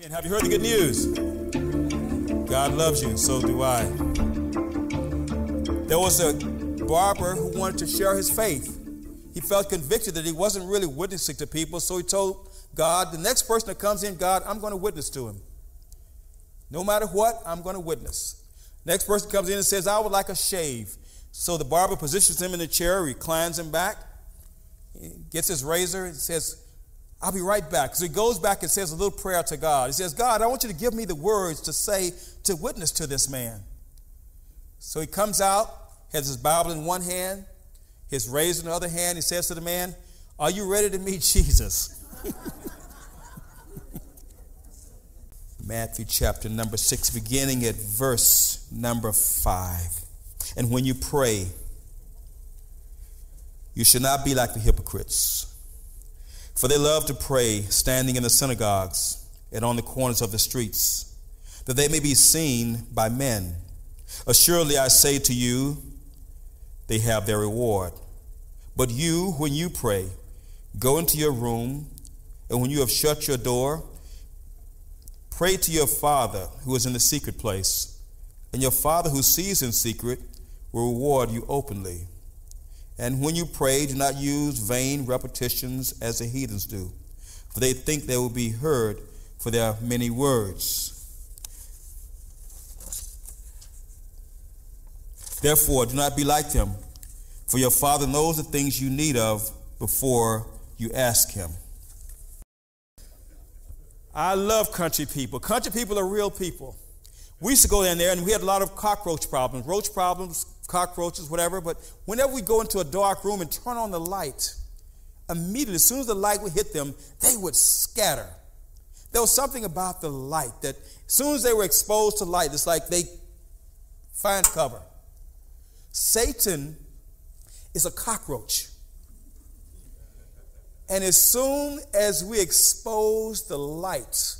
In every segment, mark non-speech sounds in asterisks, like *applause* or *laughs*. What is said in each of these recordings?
And have you heard the good news? God loves you, and so do I. There was a barber who wanted to share his faith. He felt convicted that he wasn't really witnessing to people, so he told God, the next person that comes in, God, I'm going to witness to him. No matter what, I'm going to witness. Next person comes in and says, I would like a shave. So the barber positions him in the chair, reclines him back, gets his razor, and says, I'll be right back. So he goes back and says a little prayer to God. He says, God, I want you to give me the words to say to witness to this man. So he comes out, has his Bible in one hand, his razor in the other hand. He says to the man, Are you ready to meet *laughs* Jesus? Matthew chapter number six, beginning at verse number five. And when you pray, you should not be like the hypocrites for they love to pray standing in the synagogues and on the corners of the streets, that they may be seen by men. Assuredly, I say to you, they have their reward. But you, when you pray, go into your room, and when you have shut your door, pray to your Father who is in the secret place, and your Father who sees in secret will reward you openly. And when you pray, do not use vain repetitions as the heathens do, for they think they will be heard for their many words. Therefore, do not be like them, for your Father knows the things you need of before you ask Him. I love country people. Country people are real people. We used to go in there and we had a lot of cockroach problems, roach problems, cockroaches, whatever. But whenever we go into a dark room and turn on the light, immediately, as soon as the light would hit them, they would scatter. There was something about the light that as soon as they were exposed to light, it's like they find cover. Satan is a cockroach. And as soon as we expose the light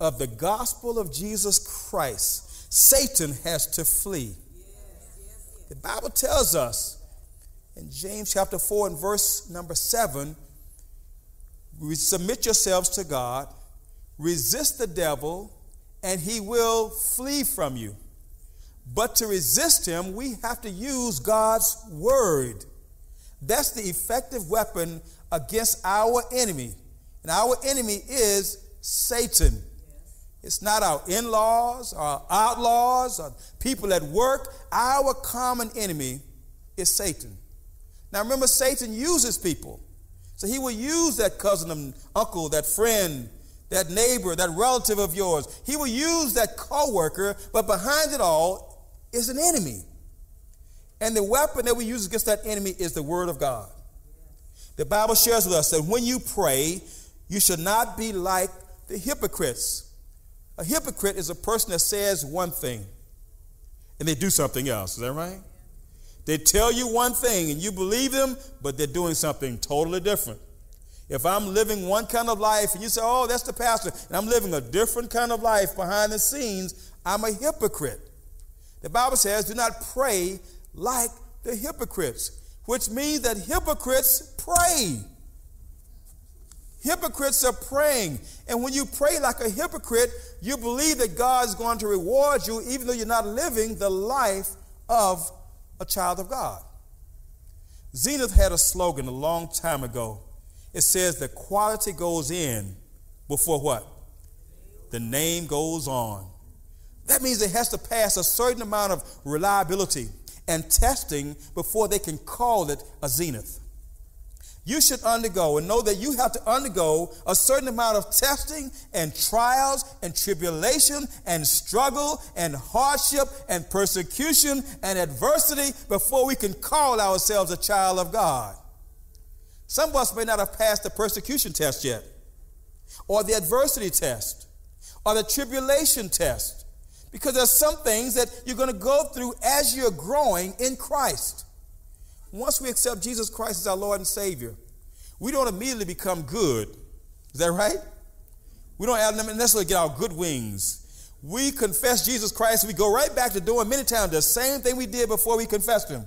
of the gospel of Jesus Christ, Satan has to flee. The Bible tells us in James chapter 4 and verse number 7 we submit yourselves to God, resist the devil, and he will flee from you. But to resist him, we have to use God's word. That's the effective weapon against our enemy. And our enemy is Satan. It's not our in laws, our outlaws, or people at work. Our common enemy is Satan. Now remember, Satan uses people. So he will use that cousin and uncle, that friend, that neighbor, that relative of yours. He will use that coworker, but behind it all is an enemy. And the weapon that we use against that enemy is the word of God. The Bible shares with us that when you pray, you should not be like the hypocrites a hypocrite is a person that says one thing and they do something else. Is that right? They tell you one thing and you believe them, but they're doing something totally different. If I'm living one kind of life and you say, oh, that's the pastor, and I'm living a different kind of life behind the scenes, I'm a hypocrite. The Bible says, do not pray like the hypocrites, which means that hypocrites pray. Hypocrites are praying. And when you pray like a hypocrite, you believe that God is going to reward you, even though you're not living the life of a child of God. Zenith had a slogan a long time ago. It says the quality goes in before what? The name goes on. That means it has to pass a certain amount of reliability and testing before they can call it a zenith you should undergo and know that you have to undergo a certain amount of testing and trials and tribulation and struggle and hardship and persecution and adversity before we can call ourselves a child of God. Some of us may not have passed the persecution test yet, or the adversity test, or the tribulation test, because there's some things that you're going to go through as you're growing in Christ. Once we accept Jesus Christ as our Lord and Savior, we don't immediately become good. Is that right? We don't necessarily get our good wings. We confess Jesus Christ, we go right back to doing many times the same thing we did before we confessed Him.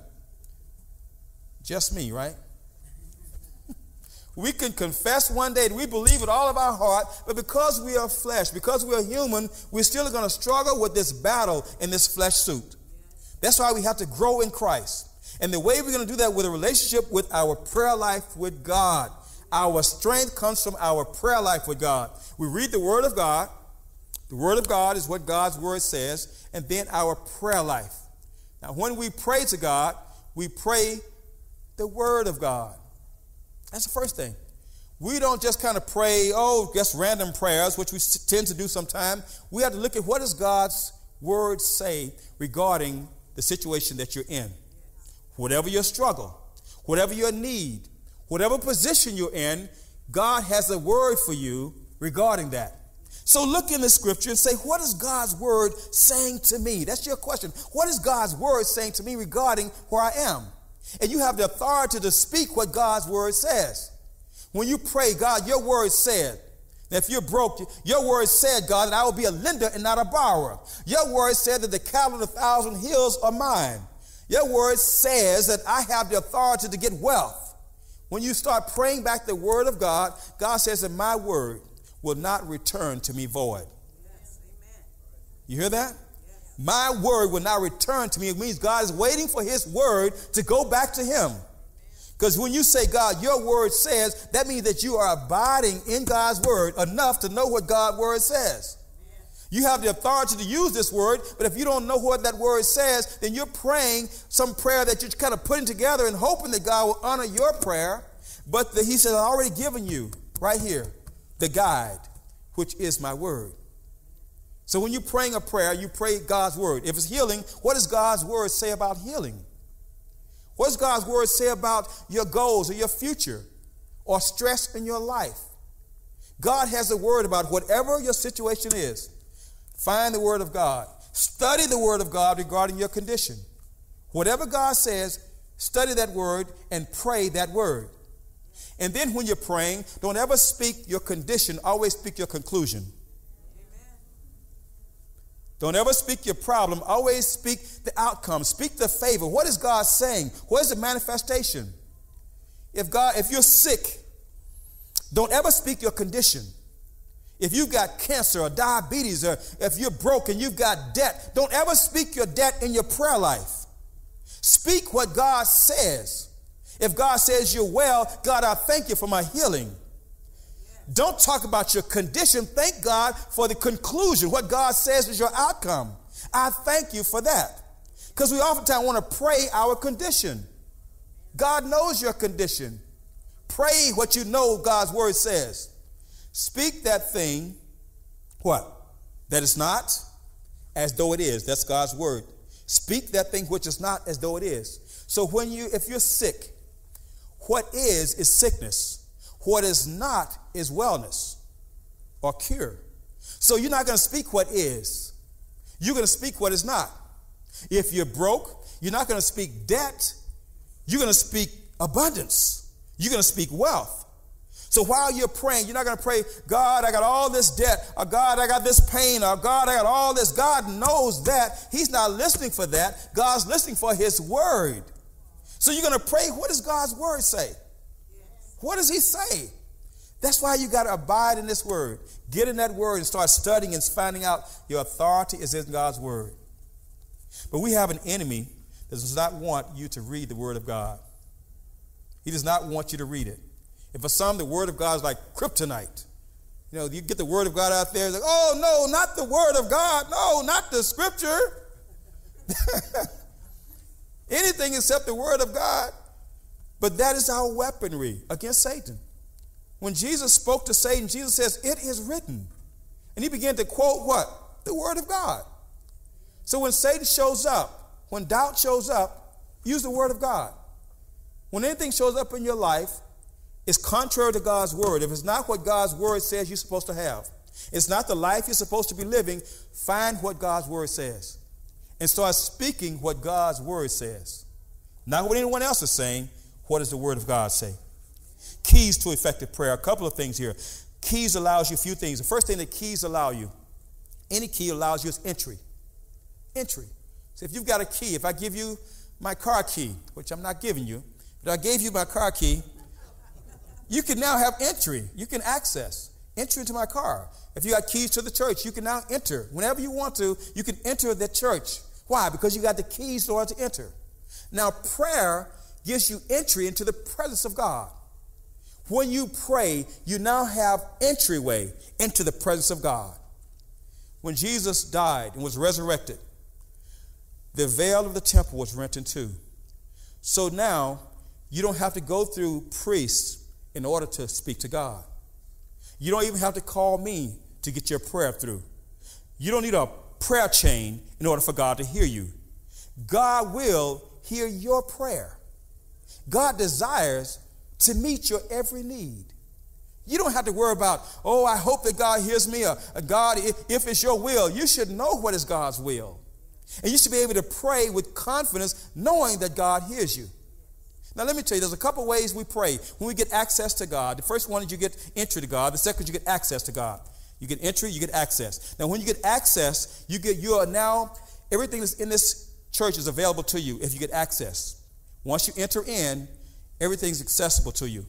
Just me, right? *laughs* We can confess one day we believe with all of our heart, but because we are flesh, because we are human, we're still going to struggle with this battle in this flesh suit. That's why we have to grow in Christ. And the way we're going to do that with a relationship with our prayer life with God. Our strength comes from our prayer life with God. We read the Word of God. The Word of God is what God's Word says, and then our prayer life. Now, when we pray to God, we pray the Word of God. That's the first thing. We don't just kind of pray, oh, just random prayers, which we tend to do sometimes. We have to look at what does God's Word say regarding the situation that you're in. Whatever your struggle, whatever your need, whatever position you're in, God has a word for you regarding that. So look in the scripture and say, What is God's word saying to me? That's your question. What is God's word saying to me regarding where I am? And you have the authority to speak what God's word says. When you pray, God, your word said, if you're broke, your word said, God, that I will be a lender and not a borrower. Your word said that the cattle of a thousand hills are mine. Your word says that I have the authority to get wealth. When you start praying back the word of God, God says that my word will not return to me void. You hear that? My word will not return to me. It means God is waiting for his word to go back to him. Because when you say, God, your word says, that means that you are abiding in God's word enough to know what God's word says. You have the authority to use this word, but if you don't know what that word says, then you're praying some prayer that you're kind of putting together and hoping that God will honor your prayer. But the, he said, I've already given you right here the guide, which is my word. So when you're praying a prayer, you pray God's word. If it's healing, what does God's word say about healing? What does God's word say about your goals or your future or stress in your life? God has a word about whatever your situation is. Find the word of God. Study the word of God regarding your condition. Whatever God says, study that word and pray that word. And then when you're praying, don't ever speak your condition, always speak your conclusion. Don't ever speak your problem. Always speak the outcome. Speak the favor. What is God saying? What is the manifestation? If God, if you're sick, don't ever speak your condition. If you've got cancer or diabetes, or if you're broken, you've got debt, don't ever speak your debt in your prayer life. Speak what God says. If God says you're well, God, I thank you for my healing. Don't talk about your condition. Thank God for the conclusion. What God says is your outcome. I thank you for that. Because we oftentimes want to pray our condition. God knows your condition. Pray what you know God's word says. Speak that thing, what? That is not as though it is. That's God's word. Speak that thing which is not as though it is. So when you, if you're sick, what is is sickness. What is not is wellness or cure. So you're not going to speak what is, you're going to speak what is not. If you're broke, you're not going to speak debt, you're going to speak abundance, you're going to speak wealth. So while you're praying, you're not going to pray, God, I got all this debt, or God, I got this pain, or God, I got all this. God knows that. He's not listening for that. God's listening for His word. So you're going to pray, what does God's word say? What does he say? That's why you got to abide in this word. Get in that word and start studying and finding out your authority is in God's word. But we have an enemy that does not want you to read the word of God. He does not want you to read it. And for some, the word of God is like kryptonite. You know, you get the word of God out there, like, oh no, not the word of God. No, not the scripture. *laughs* Anything except the word of God. But that is our weaponry against Satan. When Jesus spoke to Satan, Jesus says, It is written. And he began to quote what? The Word of God. So when Satan shows up, when doubt shows up, use the Word of God. When anything shows up in your life, it's contrary to God's Word. If it's not what God's Word says you're supposed to have, it's not the life you're supposed to be living, find what God's Word says and start speaking what God's Word says. Not what anyone else is saying, what does the Word of God say? Keys to effective prayer. A couple of things here. Keys allows you a few things. The first thing that keys allow you, any key allows you is entry. Entry. So if you've got a key, if I give you my car key, which I'm not giving you, but I gave you my car key, You can now have entry. You can access entry into my car. If you got keys to the church, you can now enter. Whenever you want to, you can enter the church. Why? Because you got the keys in order to enter. Now, prayer gives you entry into the presence of God. When you pray, you now have entryway into the presence of God. When Jesus died and was resurrected, the veil of the temple was rent in two. So now you don't have to go through priests in order to speak to God. You don't even have to call me to get your prayer through. You don't need a prayer chain in order for God to hear you. God will hear your prayer. God desires to meet your every need. You don't have to worry about, oh, I hope that God hears me, or, uh, God, if it's your will. You should know what is God's will. And you should be able to pray with confidence, knowing that God hears you. Now, let me tell you, there's a couple ways we pray when we get access to God. The first one is you get entry to God, the second is you get access to God. You get entry, you get access. Now, when you get access, you get you are now everything that's in this church is available to you if you get access. Once you enter in, everything's accessible to you.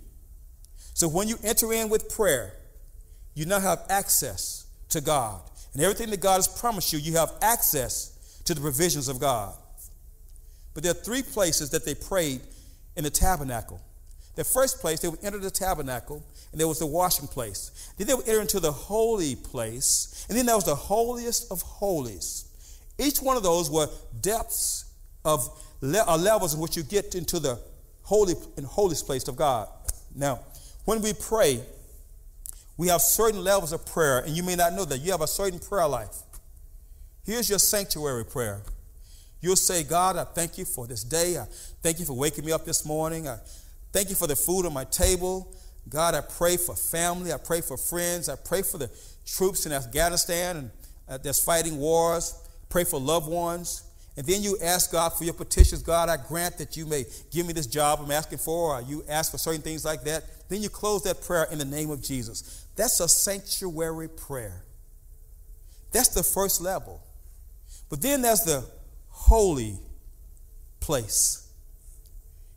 So when you enter in with prayer, you now have access to God. And everything that God has promised you, you have access to the provisions of God. But there are three places that they prayed in the tabernacle. The first place, they would enter the tabernacle, and there was the washing place. Then they would enter into the holy place, and then there was the holiest of holies. Each one of those were depths of le- uh, levels in which you get into the holy and holiest place of God. Now, when we pray, we have certain levels of prayer, and you may not know that. You have a certain prayer life. Here's your sanctuary prayer. You'll say, God, I thank you for this day. I thank you for waking me up this morning. I thank you for the food on my table. God, I pray for family. I pray for friends. I pray for the troops in Afghanistan and uh, that's fighting wars. Pray for loved ones. And then you ask God for your petitions. God, I grant that you may give me this job I'm asking for, or you ask for certain things like that. Then you close that prayer in the name of Jesus. That's a sanctuary prayer. That's the first level. But then there's the holy place.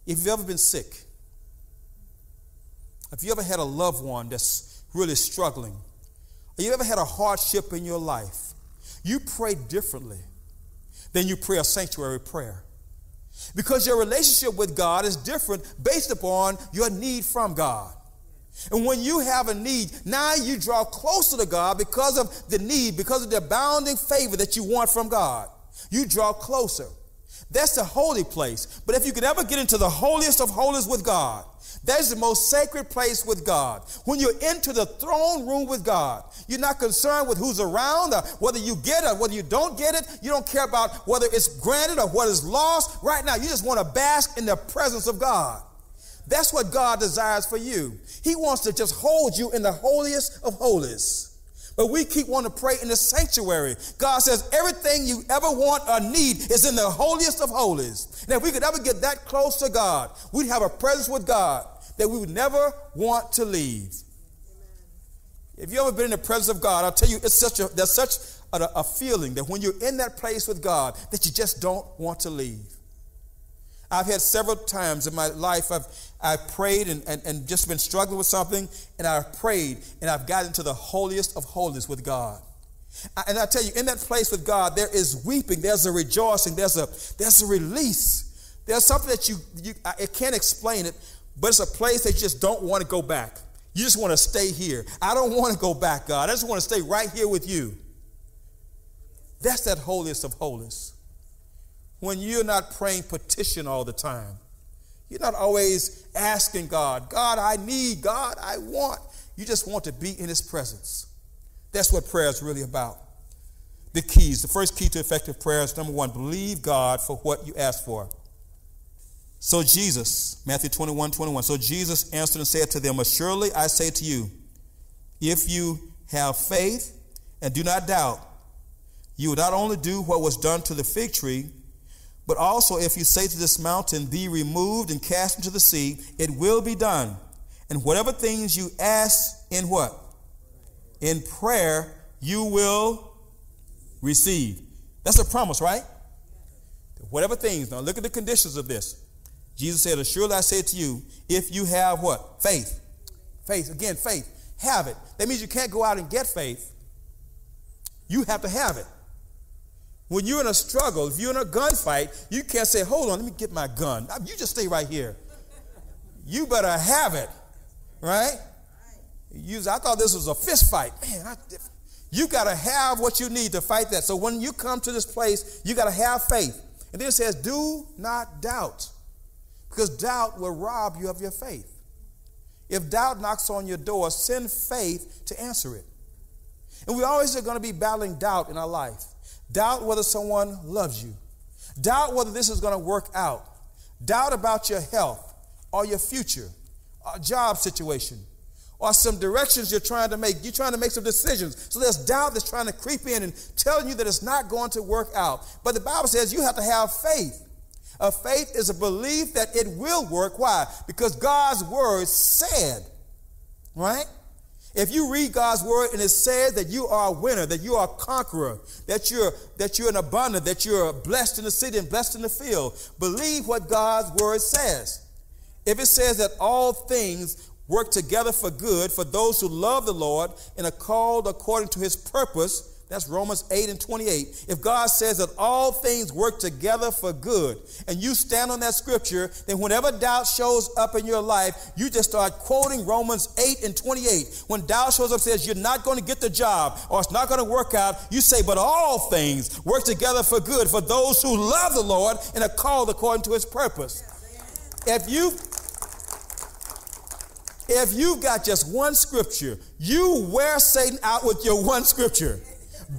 If you've ever been sick, if you ever had a loved one that's really struggling, or you ever had a hardship in your life, you pray differently than you pray a sanctuary prayer. Because your relationship with God is different based upon your need from God. And when you have a need, now you draw closer to God because of the need, because of the abounding favor that you want from God you draw closer. That's the holy place. But if you could ever get into the holiest of holies with God, that's the most sacred place with God. When you're into the throne room with God, you're not concerned with who's around or whether you get it or whether you don't get it. You don't care about whether it's granted or what is lost. Right now, you just want to bask in the presence of God. That's what God desires for you. He wants to just hold you in the holiest of holies. But we keep wanting to pray in the sanctuary. God says everything you ever want or need is in the holiest of holies. And if we could ever get that close to God, we'd have a presence with God that we would never want to leave. If you ever been in the presence of God, I'll tell you, it's such a there's such a, a feeling that when you're in that place with God, that you just don't want to leave. I've had several times in my life I've, I've prayed and, and, and just been struggling with something, and I've prayed and I've gotten to the holiest of holies with God. And I tell you, in that place with God, there is weeping, there's a rejoicing, there's a there's a release. There's something that you, you I can't explain it, but it's a place that you just don't want to go back. You just want to stay here. I don't want to go back, God. I just want to stay right here with you. That's that holiest of holies when you're not praying petition all the time. You're not always asking God, God, I need, God, I want. You just want to be in His presence. That's what prayer is really about. The keys, the first key to effective prayer is number one, believe God for what you ask for. So Jesus, Matthew 21 21. So Jesus answered and said to them, Assuredly I say to you, if you have faith and do not doubt, you will not only do what was done to the fig tree, but also, if you say to this mountain, Be removed and cast into the sea, it will be done. And whatever things you ask in what? In prayer, you will receive. That's a promise, right? Whatever things. Now, look at the conditions of this. Jesus said, Surely I say to you, if you have what? Faith. Faith, again, faith. Have it. That means you can't go out and get faith. You have to have it. When you're in a struggle, if you're in a gunfight, you can't say, hold on, let me get my gun. You just stay right here. You better have it, right? You, I thought this was a fist fight. Man, I, you got to have what you need to fight that. So when you come to this place, you got to have faith. And then it says, do not doubt, because doubt will rob you of your faith. If doubt knocks on your door, send faith to answer it. And we always are going to be battling doubt in our life. Doubt whether someone loves you. Doubt whether this is going to work out. Doubt about your health or your future, or job situation, or some directions you're trying to make. You're trying to make some decisions. So there's doubt that's trying to creep in and telling you that it's not going to work out. But the Bible says you have to have faith. A faith is a belief that it will work. Why? Because God's word said, right? If you read God's word and it says that you are a winner, that you are a conqueror, that you're that you're an abundant, that you're blessed in the city and blessed in the field, believe what God's word says. If it says that all things work together for good for those who love the Lord and are called according to his purpose, that's Romans 8 and 28. If God says that all things work together for good, and you stand on that scripture, then whenever doubt shows up in your life, you just start quoting Romans 8 and 28. When doubt shows up, says you're not going to get the job or it's not going to work out, you say, but all things work together for good for those who love the Lord and are called according to his purpose. If you if you've got just one scripture, you wear Satan out with your one scripture.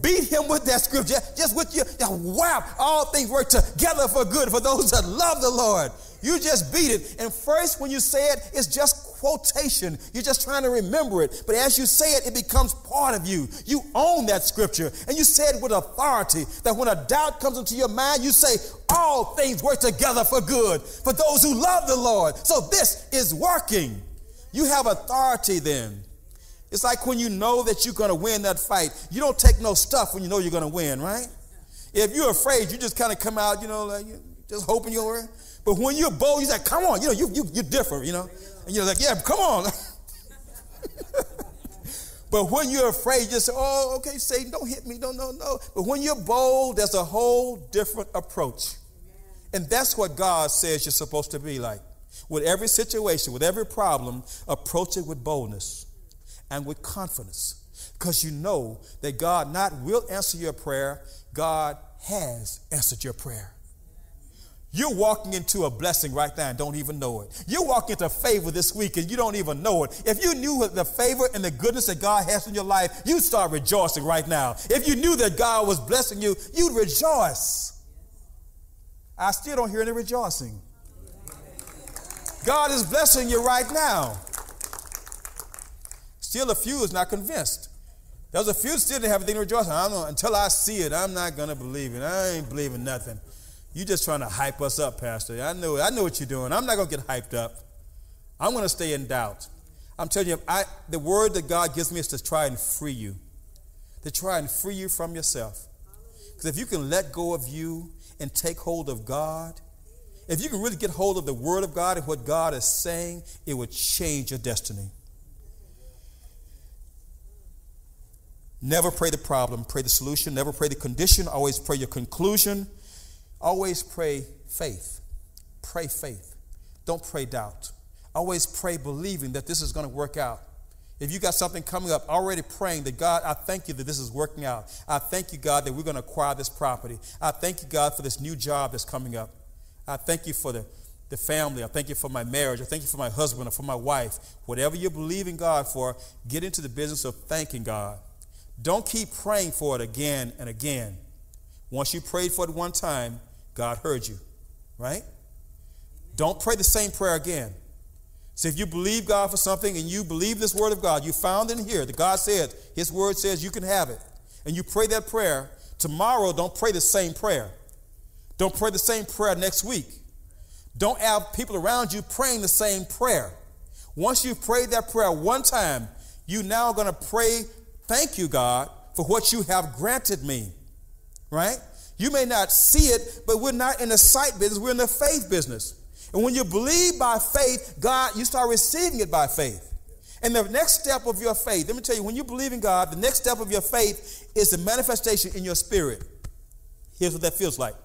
Beat him with that scripture. Just with your, wow, all things work together for good for those that love the Lord. You just beat it. And first, when you say it, it's just quotation. You're just trying to remember it. But as you say it, it becomes part of you. You own that scripture and you say it with authority that when a doubt comes into your mind, you say, All things work together for good for those who love the Lord. So this is working. You have authority then. It's like when you know that you're going to win that fight. You don't take no stuff when you know you're going to win, right? If you're afraid, you just kind of come out, you know, like just hoping you'll win. But when you're bold, you say, come on, you know, you, you, you're different, you know. And you're like, yeah, come on. *laughs* but when you're afraid, you just say, oh, okay, Satan, don't hit me. No, no, no. But when you're bold, there's a whole different approach. And that's what God says you're supposed to be like. With every situation, with every problem, approach it with boldness and with confidence because you know that God not will answer your prayer, God has answered your prayer. You're walking into a blessing right now and don't even know it. You're walking into favor this week and you don't even know it. If you knew the favor and the goodness that God has in your life, you'd start rejoicing right now. If you knew that God was blessing you, you'd rejoice. I still don't hear any rejoicing. God is blessing you right now. Still, a few is not convinced. There's a few still didn't have anything to rejoice. I don't know, until I see it, I'm not going to believe it. I ain't believing nothing. You're just trying to hype us up, Pastor. I know, I know what you're doing. I'm not going to get hyped up. I'm going to stay in doubt. I'm telling you, I, the word that God gives me is to try and free you, to try and free you from yourself. Because if you can let go of you and take hold of God, if you can really get hold of the word of God and what God is saying, it would change your destiny. Never pray the problem, pray the solution. Never pray the condition, always pray your conclusion. Always pray faith. Pray faith. Don't pray doubt. Always pray believing that this is going to work out. If you got something coming up, already praying that God, I thank you that this is working out. I thank you, God, that we're going to acquire this property. I thank you, God, for this new job that's coming up. I thank you for the, the family. I thank you for my marriage. I thank you for my husband or for my wife. Whatever you're believing God for, get into the business of thanking God. Don't keep praying for it again and again. Once you prayed for it one time, God heard you, right? Don't pray the same prayer again. So if you believe God for something and you believe this word of God, you found in here that God said, His word says you can have it, and you pray that prayer, tomorrow don't pray the same prayer. Don't pray the same prayer next week. Don't have people around you praying the same prayer. Once you've prayed that prayer one time, you now are going to pray Thank you, God, for what you have granted me. Right? You may not see it, but we're not in the sight business, we're in the faith business. And when you believe by faith, God, you start receiving it by faith. And the next step of your faith, let me tell you, when you believe in God, the next step of your faith is the manifestation in your spirit. Here's what that feels like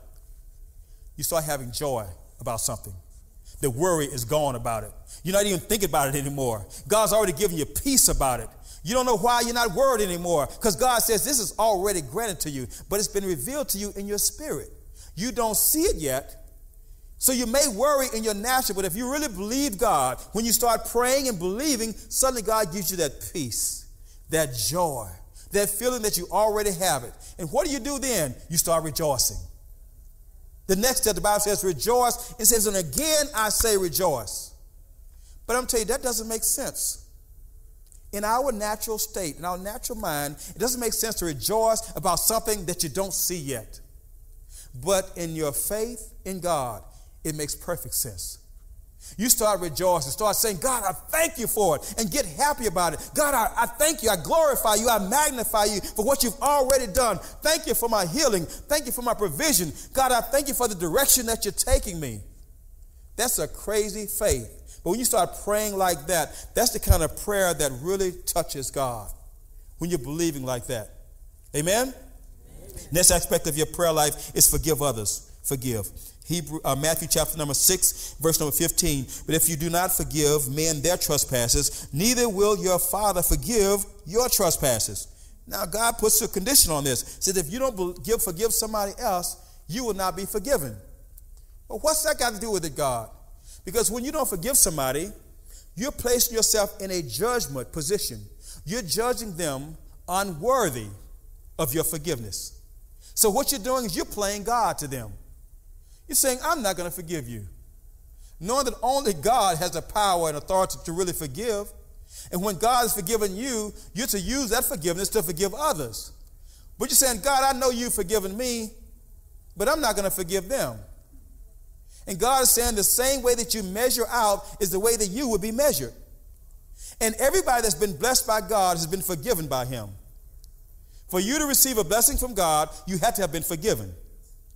you start having joy about something. The worry is gone about it. You're not even thinking about it anymore. God's already given you peace about it. You don't know why you're not worried anymore because God says this is already granted to you, but it's been revealed to you in your spirit. You don't see it yet, so you may worry in your natural, but if you really believe God, when you start praying and believing, suddenly God gives you that peace, that joy, that feeling that you already have it. And what do you do then? You start rejoicing. The next step, the Bible says, rejoice. It says, and again I say rejoice. But I'm telling you, that doesn't make sense. In our natural state, in our natural mind, it doesn't make sense to rejoice about something that you don't see yet. But in your faith in God, it makes perfect sense. You start rejoicing, start saying, God, I thank you for it, and get happy about it. God, I, I, thank you, I glorify you, I magnify you for what you've already done. Thank you for my healing. Thank you for my provision. God, I thank you for the direction that you're taking me. That's a crazy faith. But when you start praying like that, that's the kind of prayer that really touches God. When you're believing like that. Amen? Amen. Next aspect of your prayer life is forgive others. Forgive. Hebrew, uh, Matthew chapter number 6, verse number 15. But if you do not forgive men their trespasses, neither will your Father forgive your trespasses. Now, God puts a condition on this. Says if you don't give, forgive somebody else, you will not be forgiven. Well, what's that got to do with it, God? Because when you don't forgive somebody, you're placing yourself in a judgment position. You're judging them unworthy of your forgiveness. So, what you're doing is you're playing God to them. You're saying, I'm not going to forgive you. Knowing that only God has the power and authority to really forgive. And when God has forgiven you, you're to use that forgiveness to forgive others. But you're saying, God, I know you've forgiven me, but I'm not going to forgive them. And God is saying the same way that you measure out is the way that you would be measured. And everybody that's been blessed by God has been forgiven by Him. For you to receive a blessing from God, you have to have been forgiven.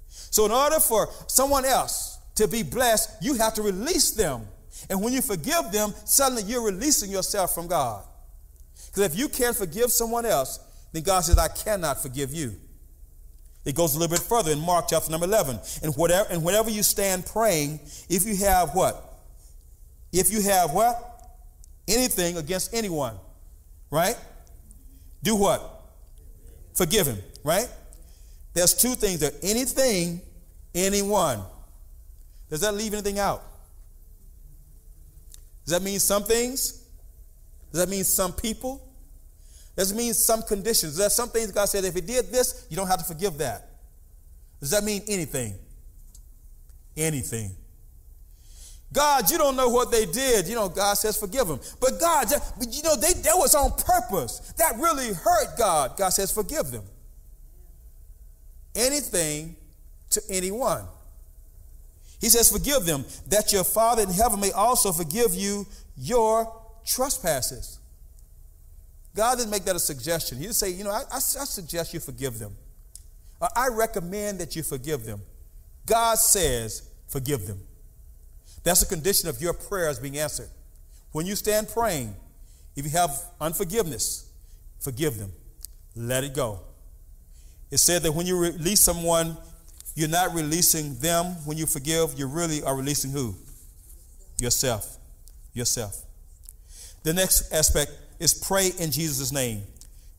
So, in order for someone else to be blessed, you have to release them. And when you forgive them, suddenly you're releasing yourself from God. Because if you can't forgive someone else, then God says, I cannot forgive you. It goes a little bit further in Mark chapter number 11. And whatever, and whenever you stand praying, if you have what? If you have what? Anything against anyone, right? Do what? Forgive him, right? There's two things there anything, anyone. Does that leave anything out? Does that mean some things? Does that mean some people? Does it mean some conditions? There's some things God said, if He did this, you don't have to forgive that. Does that mean anything? Anything. God, you don't know what they did. You know, God says forgive them. But God, you know, they that was on purpose. That really hurt God. God says forgive them anything to anyone. He says, Forgive them, that your Father in heaven may also forgive you your trespasses. God didn't make that a suggestion. He didn't say, You know, I, I, I suggest you forgive them. Or I recommend that you forgive them. God says, Forgive them. That's a condition of your prayers being answered. When you stand praying, if you have unforgiveness, forgive them. Let it go. It said that when you release someone, you're not releasing them when you forgive, you really are releasing who? Yourself. Yourself. The next aspect is pray in Jesus' name.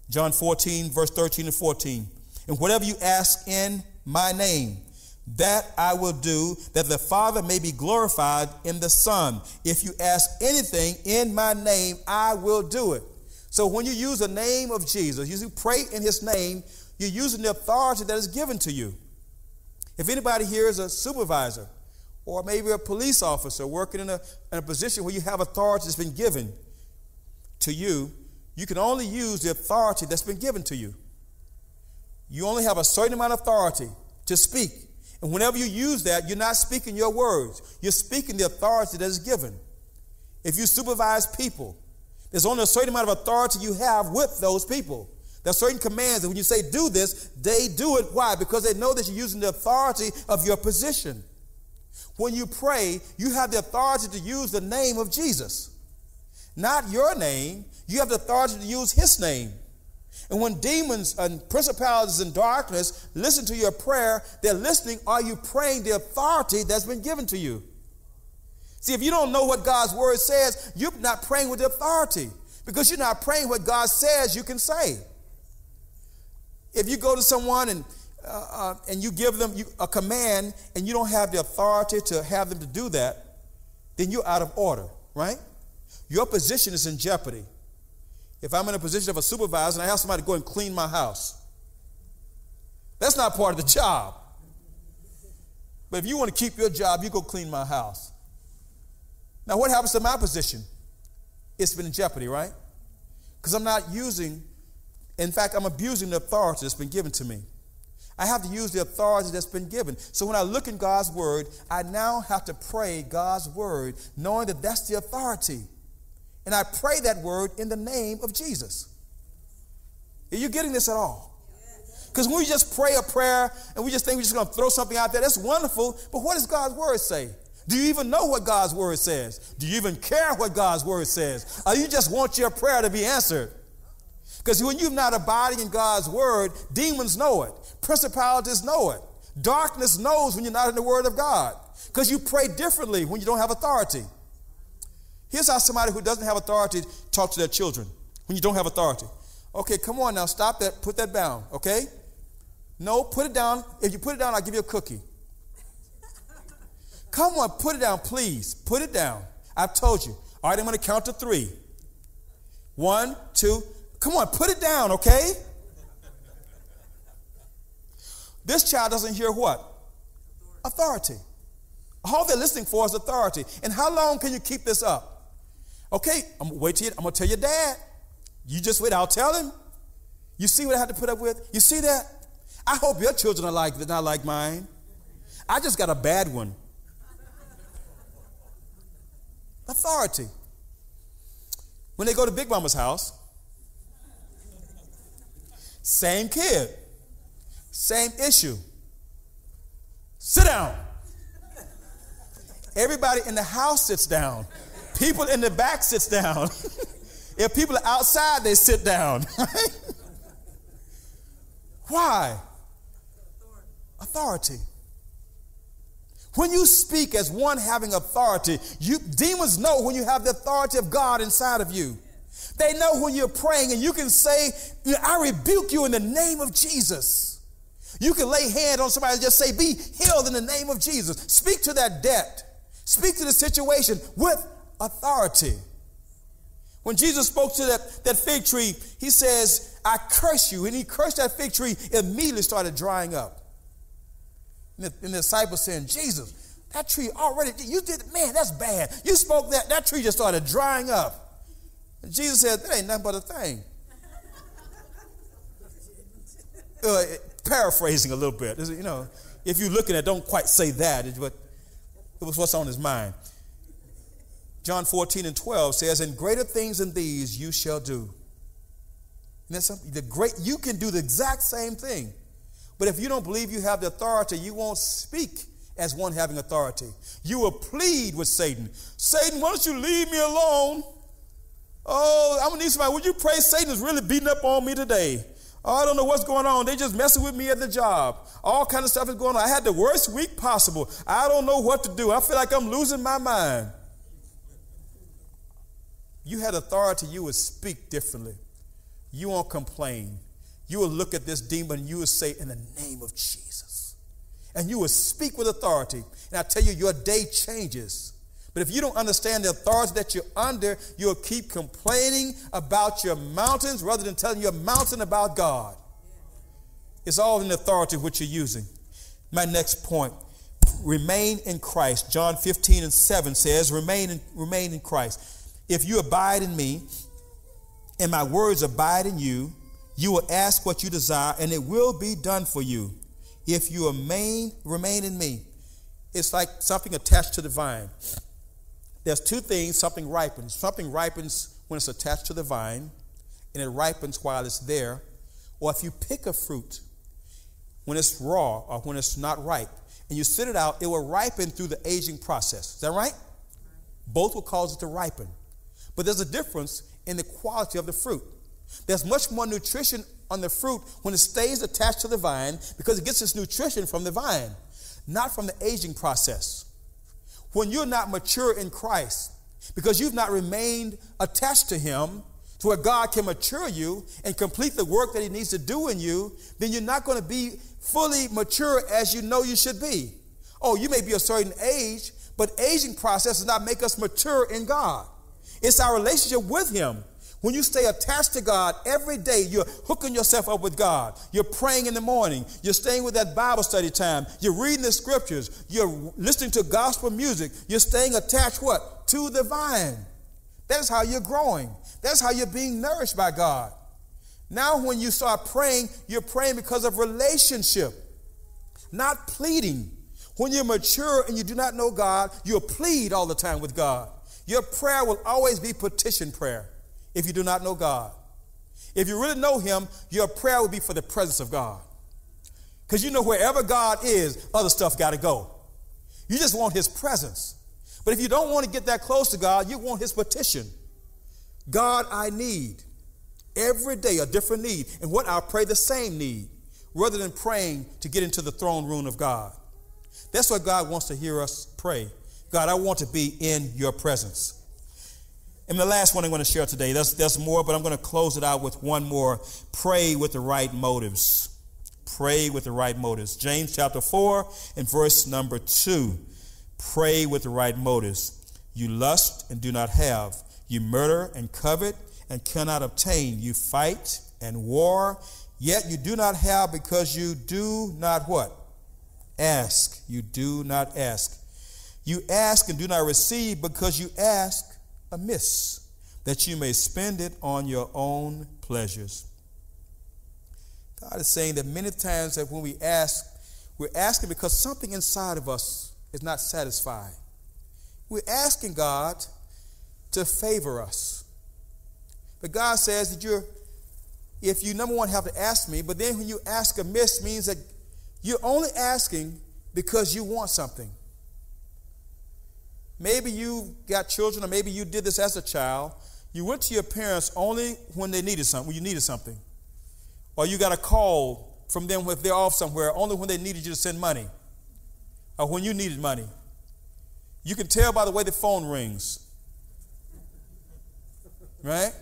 John 14, verse 13 and 14. And whatever you ask in my name, that I will do, that the Father may be glorified in the Son. If you ask anything in my name, I will do it. So when you use the name of Jesus, you pray in his name, you're using the authority that is given to you. If anybody here is a supervisor or maybe a police officer working in a, in a position where you have authority that's been given to you, you can only use the authority that's been given to you. You only have a certain amount of authority to speak. And whenever you use that, you're not speaking your words, you're speaking the authority that is given. If you supervise people, there's only a certain amount of authority you have with those people. There are certain commands that when you say do this, they do it. Why? Because they know that you're using the authority of your position. When you pray, you have the authority to use the name of Jesus. Not your name. You have the authority to use his name. And when demons and principalities in darkness listen to your prayer, they're listening. Are you praying the authority that's been given to you? See, if you don't know what God's word says, you're not praying with the authority because you're not praying what God says you can say. If you go to someone and uh, uh, and you give them a command and you don't have the authority to have them to do that, then you're out of order, right? Your position is in jeopardy. If I'm in a position of a supervisor and I have somebody to go and clean my house, that's not part of the *laughs* job. But if you want to keep your job, you go clean my house. Now, what happens to my position? It's been in jeopardy, right? Because I'm not using, in fact, I'm abusing the authority that's been given to me. I have to use the authority that's been given. So when I look in God's word, I now have to pray God's word, knowing that that's the authority. And I pray that word in the name of Jesus. Are you getting this at all? Because when we just pray a prayer and we just think we're just going to throw something out there, that's wonderful. But what does God's word say? Do you even know what God's word says? Do you even care what God's word says? Or you just want your prayer to be answered? Because when you're not abiding in God's word, demons know it, principalities know it, darkness knows when you're not in the word of God. Because you pray differently when you don't have authority. Here's how somebody who doesn't have authority talk to their children when you don't have authority. Okay, come on now, stop that, put that down, okay? No, put it down. If you put it down, I'll give you a cookie. *laughs* Come on, put it down, please. Put it down. I've told you. All right, I'm going to count to three. One, two. Come on, put it down, okay? This child doesn't hear what? Authority. All they're listening for is authority. And how long can you keep this up? Okay, I'm gonna wait till you, I'm gonna tell your dad. You just wait, I'll tell him. You see what I had to put up with? You see that? I hope your children are like that, not like mine. I just got a bad one. Authority. When they go to Big Mama's house, same kid, same issue. Sit down. Everybody in the house sits down. People in the back sits down. *laughs* if people are outside, they sit down. *laughs* Why? Authority. When you speak as one having authority, you demons know when you have the authority of God inside of you. They know when you're praying and you can say, I rebuke you in the name of Jesus. You can lay hand on somebody and just say, Be healed in the name of Jesus. Speak to that debt. Speak to the situation with authority. When Jesus spoke to that, that fig tree, he says, I curse you. And he cursed that fig tree, immediately started drying up. And the, and the disciples saying, Jesus, that tree already, you did, man, that's bad. You spoke that, that tree just started drying up. And Jesus said, that ain't nothing but a thing. *laughs* uh, paraphrasing a little bit. You know, if you're looking at, don't quite say that, but it was what's on his mind. John 14 and 12 says, And greater things than these you shall do. And that's the great, you can do the exact same thing. But if you don't believe you have the authority, you won't speak as one having authority. You will plead with Satan. Satan, why don't you leave me alone? Oh, I'm gonna need somebody. Would you pray? Satan is really beating up on me today. Oh, I don't know what's going on. They just messing with me at the job. All kind of stuff is going on. I had the worst week possible. I don't know what to do. I feel like I'm losing my mind you had authority, you would speak differently. You won't complain. You will look at this demon and you will say, In the name of Jesus. And you will speak with authority. And I tell you, your day changes. But if you don't understand the authority that you're under, you'll keep complaining about your mountains rather than telling your mountain about God. It's all in the authority which you're using. My next point remain in Christ. John 15 and 7 says, Remain in, remain in Christ. If you abide in me and my words abide in you, you will ask what you desire and it will be done for you. If you remain, remain in me, it's like something attached to the vine. There's two things something ripens. Something ripens when it's attached to the vine, and it ripens while it's there. Or if you pick a fruit when it's raw or when it's not ripe, and you sit it out, it will ripen through the aging process. Is that right? Both will cause it to ripen. But there's a difference in the quality of the fruit. There's much more nutrition on the fruit when it stays attached to the vine because it gets its nutrition from the vine, not from the aging process. When you're not mature in Christ, because you've not remained attached to Him, to where God can mature you and complete the work that He needs to do in you, then you're not going to be fully mature as you know you should be. Oh, you may be a certain age, but aging process does not make us mature in God. It's our relationship with Him. When you stay attached to God every day, you're hooking yourself up with God. You're praying in the morning. You're staying with that Bible study time. You're reading the scriptures. You're listening to gospel music. You're staying attached what? To the vine. That is how you're growing. That's how you're being nourished by God. Now, when you start praying, you're praying because of relationship, not pleading. When you're mature and you do not know God, you'll plead all the time with God. Your prayer will always be petition prayer if you do not know God. If you really know Him, your prayer will be for the presence of God. Because you know, wherever God is, other stuff got to go. You just want His presence. But if you don't want to get that close to God, you want His petition. God, I need. Every day, a different need. And what I pray the same need, rather than praying to get into the throne room of God. That's what God wants to hear us pray. God, I want to be in your presence. And the last one I'm going to share today, there's, there's more, but I'm going to close it out with one more. Pray with the right motives. Pray with the right motives. James chapter 4 and verse number 2. Pray with the right motives. You lust and do not have. You murder and covet and cannot obtain. You fight and war, yet you do not have because you do not what? Ask. You do not ask. You ask and do not receive because you ask amiss, that you may spend it on your own pleasures. God is saying that many times that when we ask, we're asking because something inside of us is not satisfied. We're asking God to favor us. But God says that you're, if you number one have to ask me, but then when you ask amiss means that you're only asking because you want something. Maybe you got children, or maybe you did this as a child. You went to your parents only when they needed something, when you needed something. Or you got a call from them if they're off somewhere, only when they needed you to send money. Or when you needed money. You can tell by the way the phone rings. Right?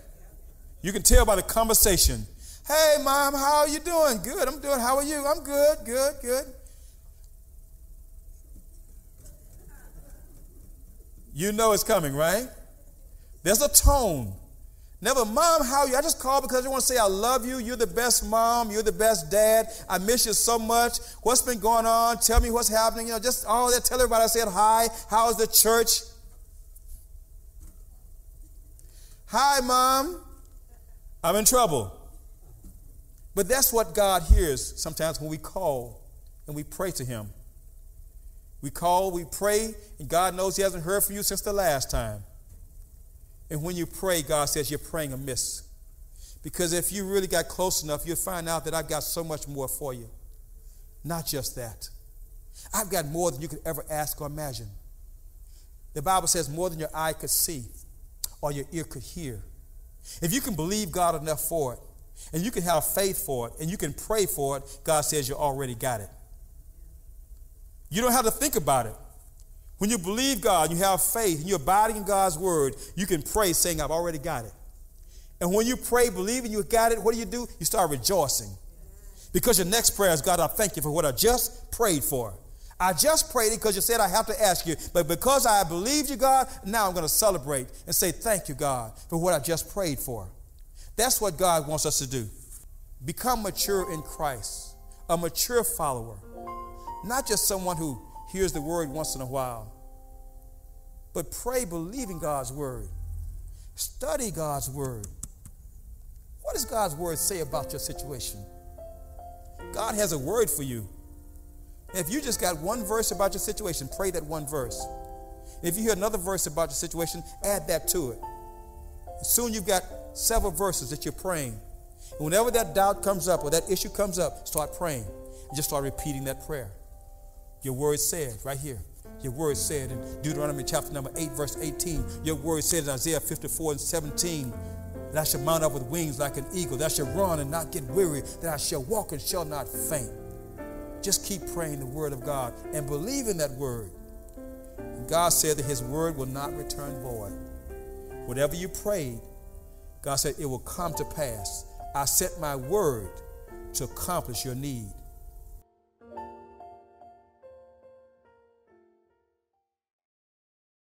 You can tell by the conversation. Hey, mom, how are you doing? Good. I'm doing. How are you? I'm good, good, good. You know it's coming, right? There's a tone. Never, mom, how are you? I just called because I want to say I love you. You're the best mom. You're the best dad. I miss you so much. What's been going on? Tell me what's happening. You know, just all that. Tell everybody I said hi. How's the church? Hi, mom. I'm in trouble. But that's what God hears sometimes when we call and we pray to Him. We call, we pray, and God knows He hasn't heard from you since the last time. And when you pray, God says you're praying amiss. Because if you really got close enough, you'll find out that I've got so much more for you. Not just that. I've got more than you could ever ask or imagine. The Bible says more than your eye could see or your ear could hear. If you can believe God enough for it, and you can have faith for it, and you can pray for it, God says you already got it. You don't have to think about it. When you believe God, you have faith, and you're abiding in God's word, you can pray saying, I've already got it. And when you pray, believing you got it, what do you do? You start rejoicing. Because your next prayer is, God, I thank you for what I just prayed for. I just prayed it because you said I have to ask you. But because I believed you, God, now I'm going to celebrate and say, Thank you, God, for what I just prayed for. That's what God wants us to do. Become mature in Christ, a mature follower. Not just someone who hears the word once in a while, but pray believing God's word. Study God's word. What does God's word say about your situation? God has a word for you. If you just got one verse about your situation, pray that one verse. If you hear another verse about your situation, add that to it. Soon you've got several verses that you're praying. And whenever that doubt comes up or that issue comes up, start praying just start repeating that prayer. Your word said right here Your word said in Deuteronomy chapter number 8, verse 18. Your word said in Isaiah 54 and 17 that I shall mount up with wings like an eagle, that I shall run and not get weary, that I shall walk and shall not faint. Just keep praying the word of God and believe in that word. And God said that his word will not return void. Whatever you prayed, God said it will come to pass. I set my word to accomplish your need.